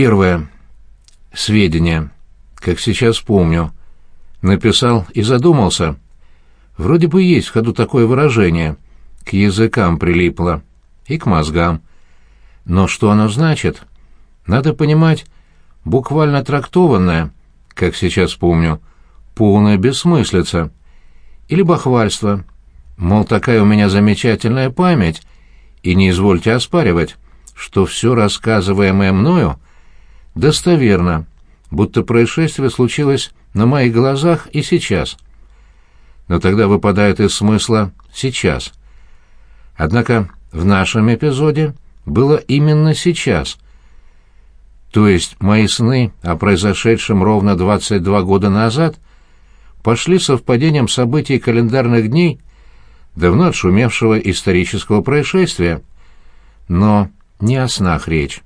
Первое. Сведения. Как сейчас помню. Написал и задумался. Вроде бы есть в ходу такое выражение. К языкам прилипло. И к мозгам. Но что оно значит? Надо понимать, буквально трактованное, как сейчас помню, полная бессмыслица. Или бахвальство. Мол, такая у меня замечательная память, и не извольте оспаривать, что все рассказываемое мною достоверно, будто происшествие случилось на моих глазах и сейчас. Но тогда выпадает из смысла «сейчас». Однако в нашем эпизоде было именно сейчас. То есть мои сны о произошедшем ровно 22 года назад пошли совпадением событий календарных дней давно отшумевшего исторического происшествия. Но не о снах речь.